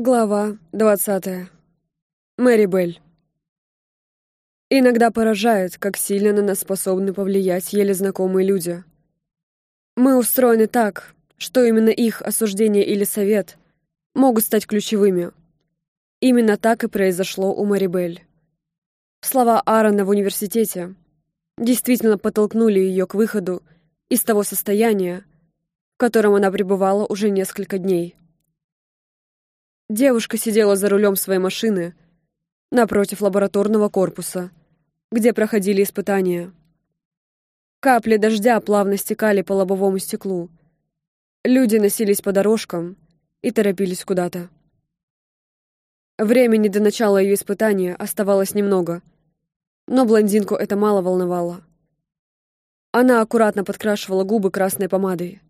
Глава двадцатая. Мэри Белль. Иногда поражает, как сильно на нас способны повлиять еле знакомые люди. Мы устроены так, что именно их осуждение или совет могут стать ключевыми. Именно так и произошло у Мэри Белль. Слова Аарона в университете действительно подтолкнули ее к выходу из того состояния, в котором она пребывала уже несколько дней. Девушка сидела за рулем своей машины напротив лабораторного корпуса, где проходили испытания. Капли дождя плавно стекали по лобовому стеклу. Люди носились по дорожкам и торопились куда-то. Времени до начала ее испытания оставалось немного, но блондинку это мало волновало. Она аккуратно подкрашивала губы красной помадой.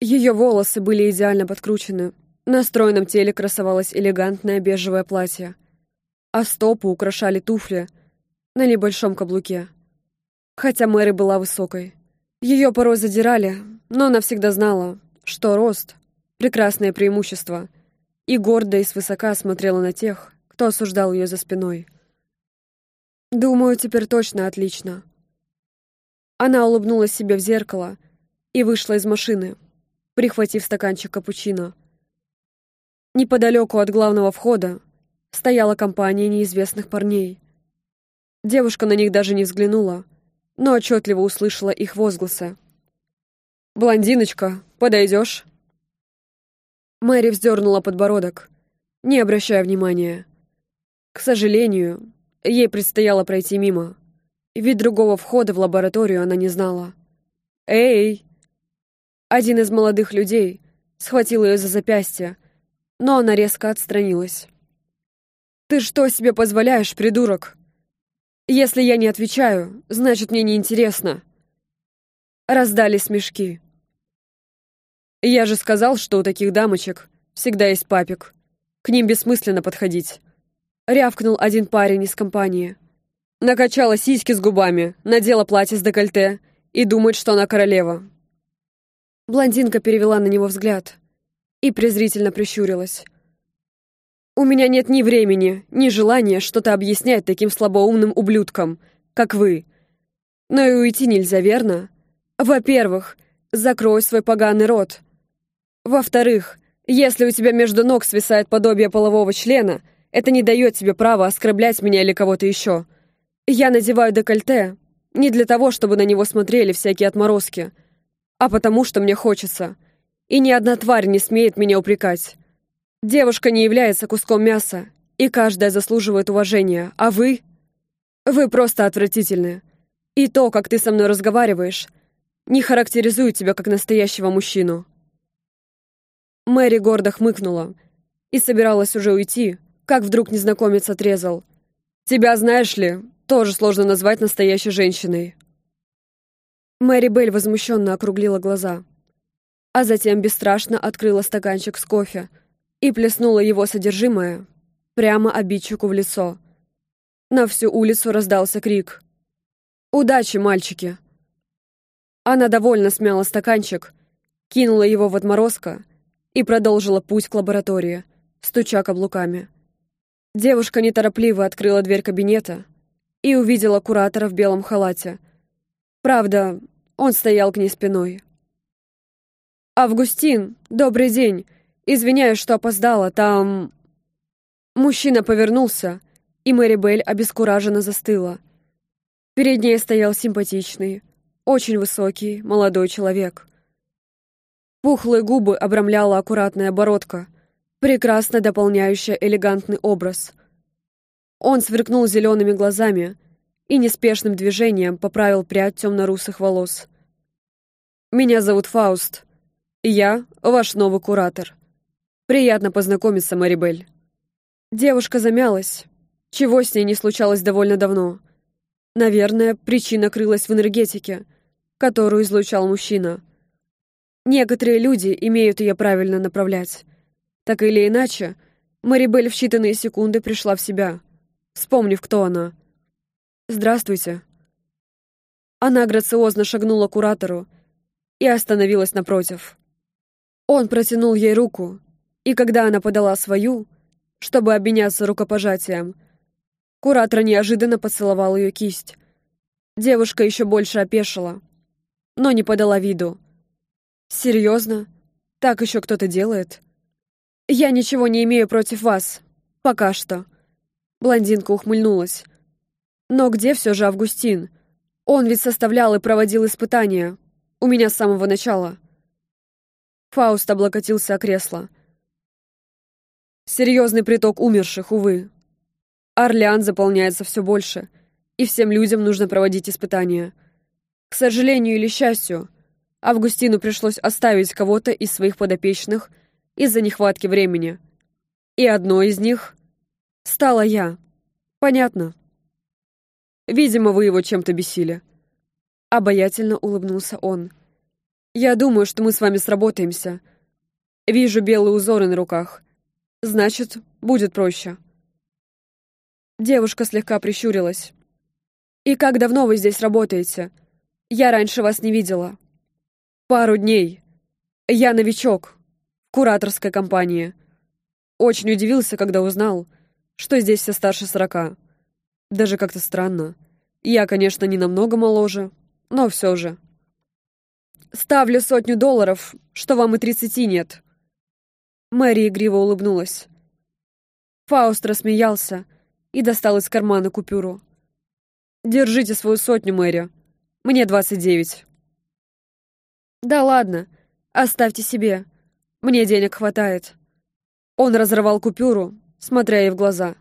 Ее волосы были идеально подкручены, на стройном теле красовалось элегантное бежевое платье, а стопы украшали туфли на небольшом каблуке. Хотя Мэри была высокой. Ее порой задирали, но она всегда знала, что рост — прекрасное преимущество, и гордо и свысока смотрела на тех, кто осуждал ее за спиной. «Думаю, теперь точно отлично». Она улыбнулась себе в зеркало и вышла из машины, прихватив стаканчик капучино — Неподалеку от главного входа стояла компания неизвестных парней. Девушка на них даже не взглянула, но отчетливо услышала их возгласы. «Блондиночка, подойдешь?» Мэри вздернула подбородок, не обращая внимания. К сожалению, ей предстояло пройти мимо, ведь другого входа в лабораторию она не знала. «Эй!» Один из молодых людей схватил ее за запястье но она резко отстранилась. «Ты что себе позволяешь, придурок? Если я не отвечаю, значит, мне неинтересно». Раздались смешки. «Я же сказал, что у таких дамочек всегда есть папик. К ним бессмысленно подходить». Рявкнул один парень из компании. Накачала сиськи с губами, надела платье с декольте и думает, что она королева. Блондинка перевела на него взгляд и презрительно прищурилась. «У меня нет ни времени, ни желания что-то объяснять таким слабоумным ублюдкам, как вы. Но и уйти нельзя, верно? Во-первых, закрой свой поганый рот. Во-вторых, если у тебя между ног свисает подобие полового члена, это не дает тебе права оскорблять меня или кого-то еще. Я надеваю декольте не для того, чтобы на него смотрели всякие отморозки, а потому что мне хочется — и ни одна тварь не смеет меня упрекать. Девушка не является куском мяса, и каждая заслуживает уважения, а вы... Вы просто отвратительны. И то, как ты со мной разговариваешь, не характеризует тебя как настоящего мужчину». Мэри гордо хмыкнула и собиралась уже уйти, как вдруг незнакомец отрезал. «Тебя, знаешь ли, тоже сложно назвать настоящей женщиной». Мэри Белль возмущенно округлила глаза а затем бесстрашно открыла стаканчик с кофе и плеснула его содержимое прямо обидчику в лицо. На всю улицу раздался крик. «Удачи, мальчики!» Она довольно смяла стаканчик, кинула его в отморозко и продолжила путь к лаборатории, стуча каблуками. Девушка неторопливо открыла дверь кабинета и увидела куратора в белом халате. Правда, он стоял к ней спиной. «Августин, добрый день. Извиняюсь, что опоздала, там...» Мужчина повернулся, и Мэри Белль обескураженно застыла. Перед ней стоял симпатичный, очень высокий, молодой человек. Пухлые губы обрамляла аккуратная бородка, прекрасно дополняющая элегантный образ. Он сверкнул зелеными глазами и неспешным движением поправил прядь темно-русых волос. «Меня зовут Фауст», «Я ваш новый куратор. Приятно познакомиться, Марибель». Девушка замялась, чего с ней не случалось довольно давно. Наверное, причина крылась в энергетике, которую излучал мужчина. Некоторые люди имеют ее правильно направлять. Так или иначе, Марибель в считанные секунды пришла в себя, вспомнив, кто она. «Здравствуйте». Она грациозно шагнула куратору и остановилась напротив. Он протянул ей руку И когда она подала свою, чтобы обменяться рукопожатием, куратор неожиданно поцеловал ее кисть. Девушка еще больше опешила, но не подала виду. «Серьезно? Так еще кто-то делает?» «Я ничего не имею против вас. Пока что». Блондинка ухмыльнулась. «Но где все же Августин? Он ведь составлял и проводил испытания. У меня с самого начала». Фауст облокотился о кресло. Серьезный приток умерших, увы. Орлеан заполняется все больше, и всем людям нужно проводить испытания. К сожалению или счастью, Августину пришлось оставить кого-то из своих подопечных из-за нехватки времени. И одной из них стала я. Понятно. Видимо, вы его чем-то бесили. Обаятельно улыбнулся он. Я думаю, что мы с вами сработаемся. Вижу белые узоры на руках. Значит, будет проще. Девушка слегка прищурилась. «И как давно вы здесь работаете? Я раньше вас не видела». «Пару дней. Я новичок. В кураторской компании. Очень удивился, когда узнал, что здесь все старше сорока. Даже как-то странно. Я, конечно, не намного моложе, но все же». Ставлю сотню долларов, что вам и тридцати нет». Мэри игриво улыбнулась. Фауст рассмеялся и достал из кармана купюру. «Держите свою сотню, Мэри. Мне двадцать девять». «Да ладно, оставьте себе. Мне денег хватает». Он разорвал купюру, смотря ей в глаза.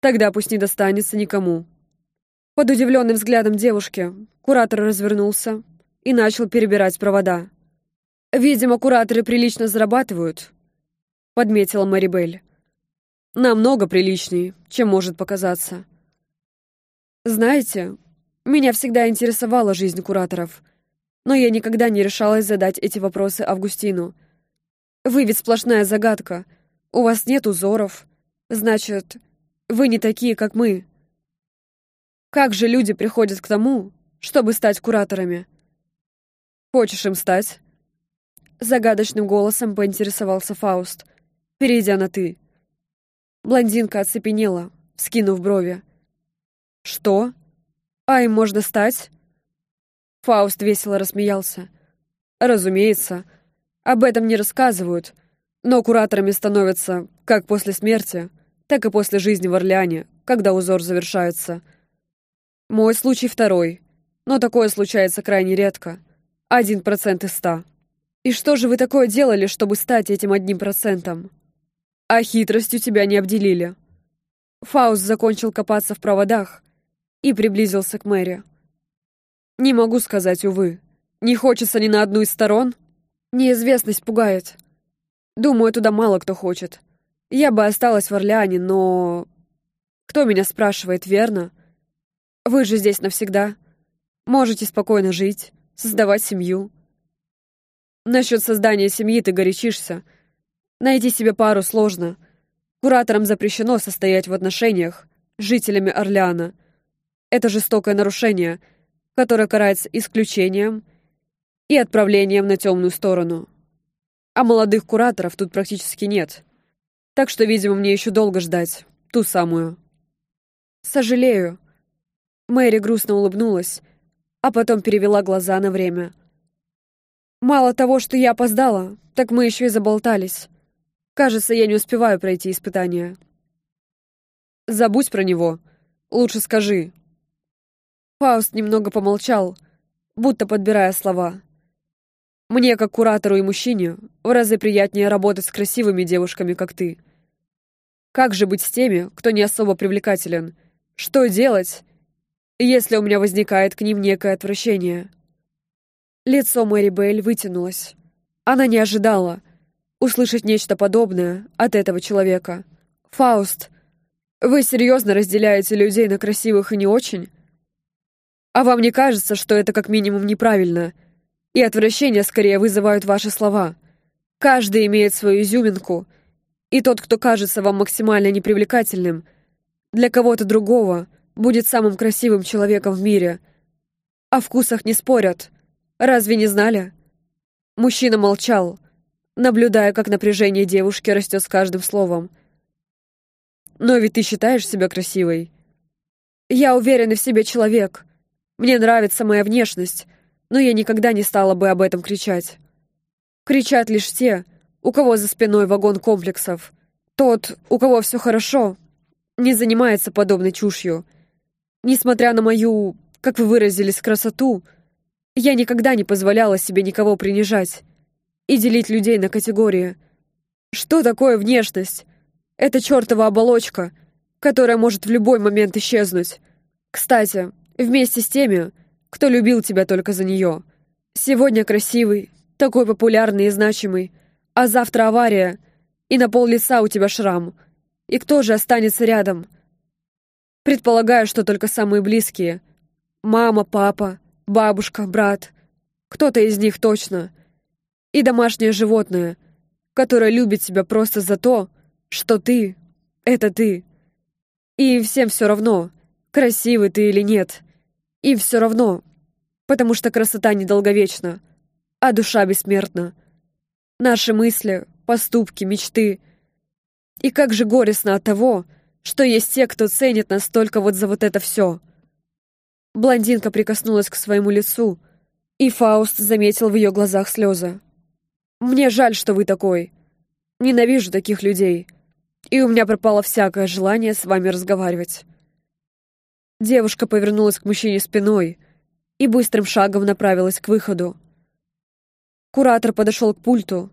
«Тогда пусть не достанется никому». Под удивленным взглядом девушки куратор развернулся и начал перебирать провода. «Видимо, кураторы прилично зарабатывают», — подметила Марибель. «Намного приличнее, чем может показаться». «Знаете, меня всегда интересовала жизнь кураторов, но я никогда не решалась задать эти вопросы Августину. Вы ведь сплошная загадка, у вас нет узоров, значит, вы не такие, как мы. Как же люди приходят к тому, чтобы стать кураторами?» Хочешь им стать?» Загадочным голосом поинтересовался Фауст, перейдя на «ты». Блондинка оцепенела, скинув брови. «Что? А им можно стать?» Фауст весело рассмеялся. «Разумеется, об этом не рассказывают, но кураторами становятся как после смерти, так и после жизни в Орлеане, когда узор завершается. Мой случай второй, но такое случается крайне редко. Один процент из ста. И что же вы такое делали, чтобы стать этим одним процентом? А хитростью тебя не обделили. Фауст закончил копаться в проводах и приблизился к Мэри. Не могу сказать, увы. Не хочется ни на одну из сторон. Неизвестность пугает. Думаю, туда мало кто хочет. Я бы осталась в Орлеане, но... Кто меня спрашивает, верно? Вы же здесь навсегда. Можете спокойно жить создавать семью. Насчет создания семьи ты горячишься. Найти себе пару сложно. Кураторам запрещено состоять в отношениях с жителями Орлеана. Это жестокое нарушение, которое карается исключением и отправлением на темную сторону. А молодых кураторов тут практически нет. Так что, видимо, мне еще долго ждать ту самую. Сожалею. Мэри грустно улыбнулась а потом перевела глаза на время. «Мало того, что я опоздала, так мы еще и заболтались. Кажется, я не успеваю пройти испытание». «Забудь про него. Лучше скажи». Фауст немного помолчал, будто подбирая слова. «Мне, как куратору и мужчине, в разы приятнее работать с красивыми девушками, как ты. Как же быть с теми, кто не особо привлекателен? Что делать, если у меня возникает к ним некое отвращение. Лицо Мэри Белль вытянулось. Она не ожидала услышать нечто подобное от этого человека. «Фауст, вы серьезно разделяете людей на красивых и не очень? А вам не кажется, что это как минимум неправильно? И отвращение скорее вызывают ваши слова. Каждый имеет свою изюминку, и тот, кто кажется вам максимально непривлекательным, для кого-то другого — будет самым красивым человеком в мире. О вкусах не спорят. Разве не знали? Мужчина молчал, наблюдая, как напряжение девушки растет с каждым словом. «Но ведь ты считаешь себя красивой?» «Я уверенный в себе человек. Мне нравится моя внешность, но я никогда не стала бы об этом кричать. Кричат лишь те, у кого за спиной вагон комплексов. Тот, у кого все хорошо, не занимается подобной чушью. Несмотря на мою, как вы выразились, красоту, я никогда не позволяла себе никого принижать и делить людей на категории. Что такое внешность? Это чертова оболочка, которая может в любой момент исчезнуть. Кстати, вместе с теми, кто любил тебя только за нее. Сегодня красивый, такой популярный и значимый, а завтра авария, и на пол лица у тебя шрам. И кто же останется рядом? Предполагаю, что только самые близкие. Мама, папа, бабушка, брат. Кто-то из них точно. И домашнее животное, которое любит тебя просто за то, что ты — это ты. И всем все равно, красивый ты или нет. И все равно, потому что красота недолговечна, а душа бессмертна. Наши мысли, поступки, мечты. И как же горестно от того, что есть те, кто ценит нас только вот за вот это все. Блондинка прикоснулась к своему лицу, и Фауст заметил в ее глазах слезы. «Мне жаль, что вы такой. Ненавижу таких людей, и у меня пропало всякое желание с вами разговаривать». Девушка повернулась к мужчине спиной и быстрым шагом направилась к выходу. Куратор подошел к пульту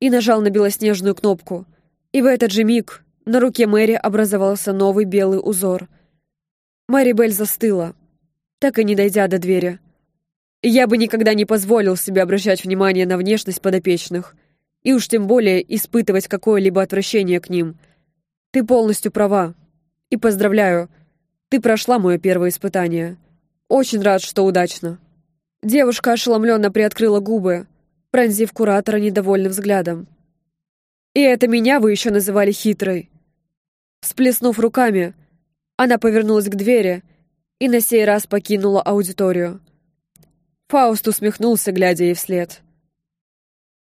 и нажал на белоснежную кнопку, и в этот же миг на руке Мэри образовался новый белый узор. Мэри Белль застыла, так и не дойдя до двери. Я бы никогда не позволил себе обращать внимание на внешность подопечных, и уж тем более испытывать какое-либо отвращение к ним. Ты полностью права. И поздравляю — ты прошла мое первое испытание. Очень рад, что удачно». Девушка ошеломленно приоткрыла губы, пронзив куратора недовольным взглядом. «И это меня вы еще называли хитрой?» Сплеснув руками, она повернулась к двери и на сей раз покинула аудиторию. Фауст усмехнулся, глядя ей вслед.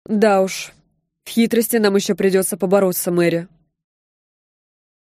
«Да уж, в хитрости нам еще придется побороться, Мэри».